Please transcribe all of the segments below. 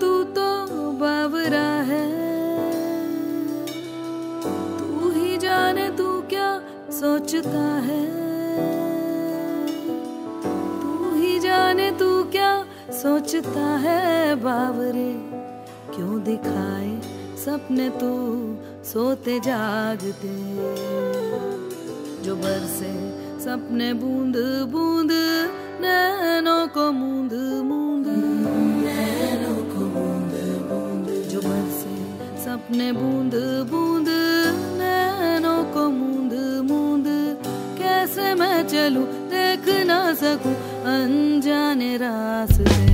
Tú, tú. सोचता है। तू ही जाने तू क्या सोचता है। बावरे क्यों दिखाए सपने तू सोते जागते। जो बरसे सपने बूंद बूंद, नैनों को मूंद मूंद। सपने बूंद बूंद, नैनों को मूंद मूंद। कैसे मैं चलूँ, देख ना सकूँ, अनजाने रास्ते।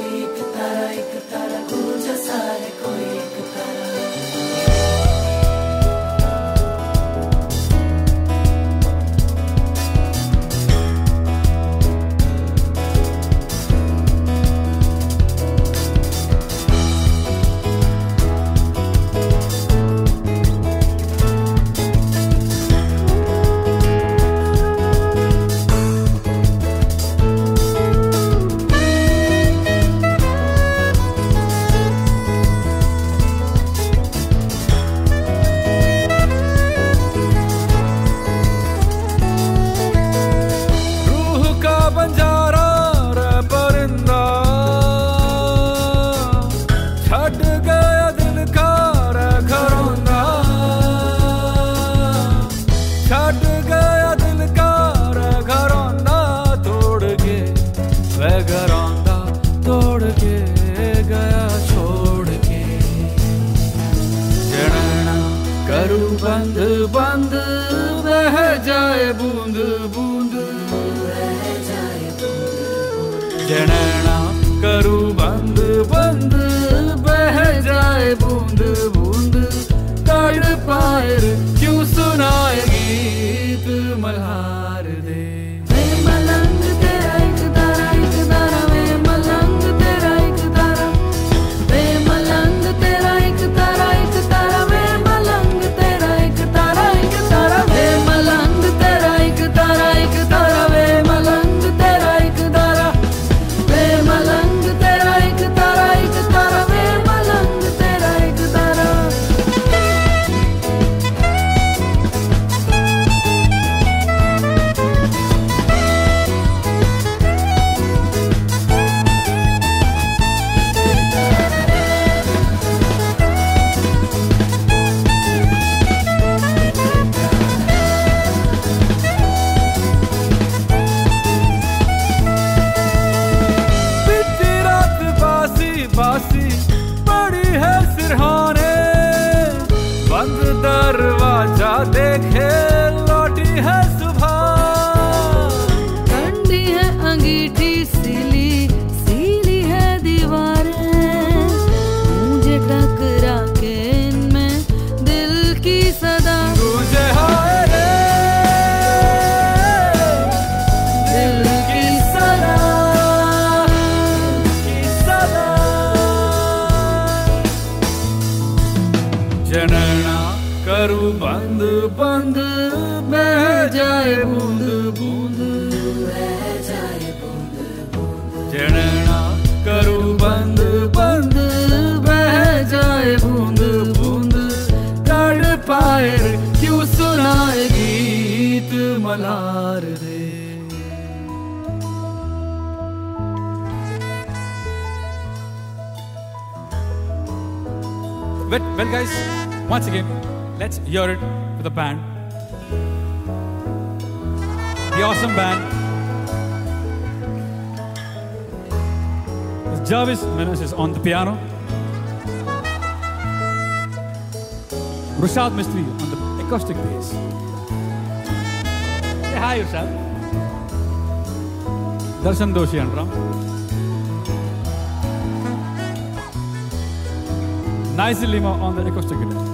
जड़ना करू बंद बंद बह जाए बूंद बूंद। कर पायर क्यों सुनाए गीत मल्हार? जनना करू बंद बंद बह जाए बूंद बूंद तड़ पाए क्यों सुनाए गीत मलार रे Well, well, guys, once again, let's hear it for the band. The awesome band. Jarvis Menas is on the piano. Rushad Mistry on the acoustic bass. Say hi, Rushad. Darshan Doshi on drums. Nice Lima on the acoustic guitar.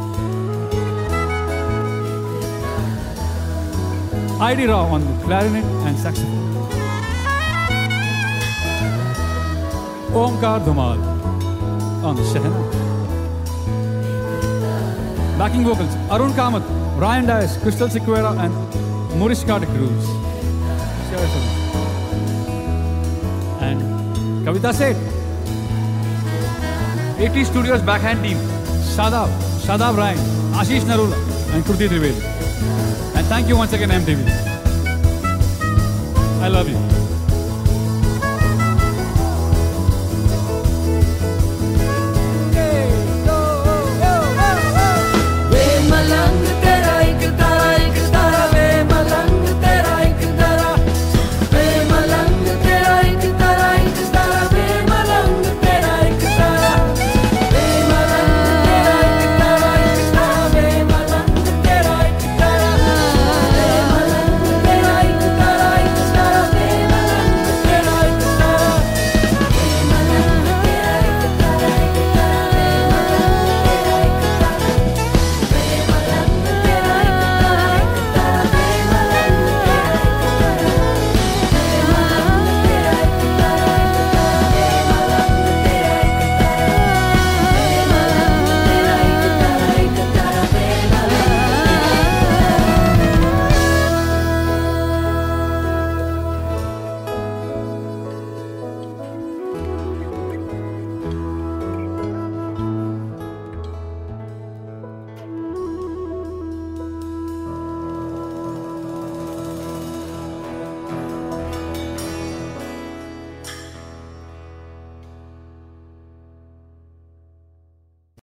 ID Rao on the clarinet and saxophone. Omkar Dhumal on the shahna. Backing vocals Arun Kamath, Ryan Dias, Crystal Sequeira, and Maurice Carter Cruz. And Kavita Seth. 80 Studios backhand team Shadab, Shadab Ryan, Ashish Narula, and Kruti Trivedi. And thank you once again, MTV. I love you.